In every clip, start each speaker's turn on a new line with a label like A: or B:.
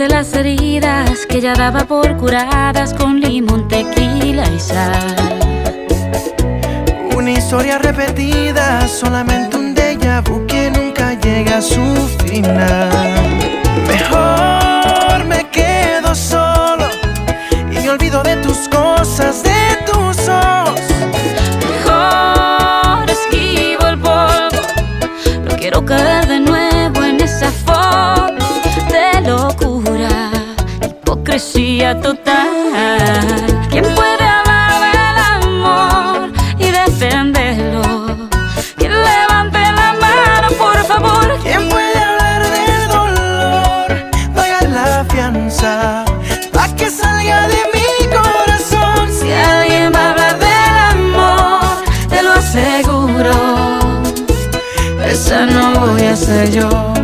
A: cubriste las heridas que ya daba por curadas con limón, tequila y sal.
B: Una historia repetida, solamente un déjà vu que nunca llega a su final.
A: Total. ¿Quién puede hablar del amor y defenderlo? ¿Quién levante la mano, por favor?
B: ¿Quién puede hablar del dolor? Paga la fianza, pa' que salga de mi corazón.
A: Si alguien va a hablar del amor, te lo aseguro, esa no voy a ser yo.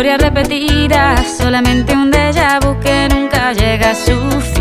A: Historia repetida, solamente un déjà vu que nunca llega a su final.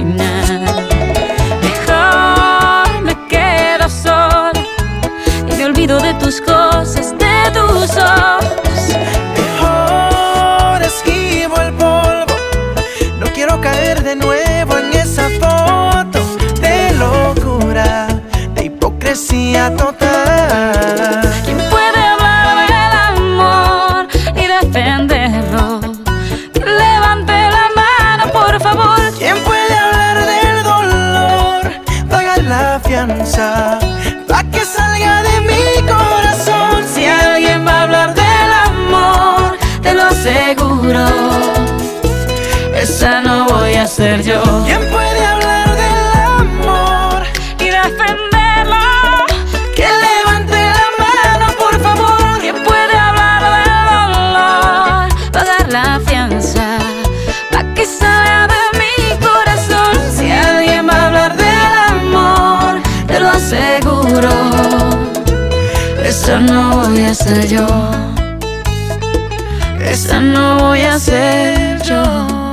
B: Pagar la fianza, pa' que salga de mi corazón.
A: Si alguien va a hablar del amor, te lo aseguro. Esa no voy a ser yo. Lo aseguro. Esa no voy a ser yo. Esa no voy a ser yo.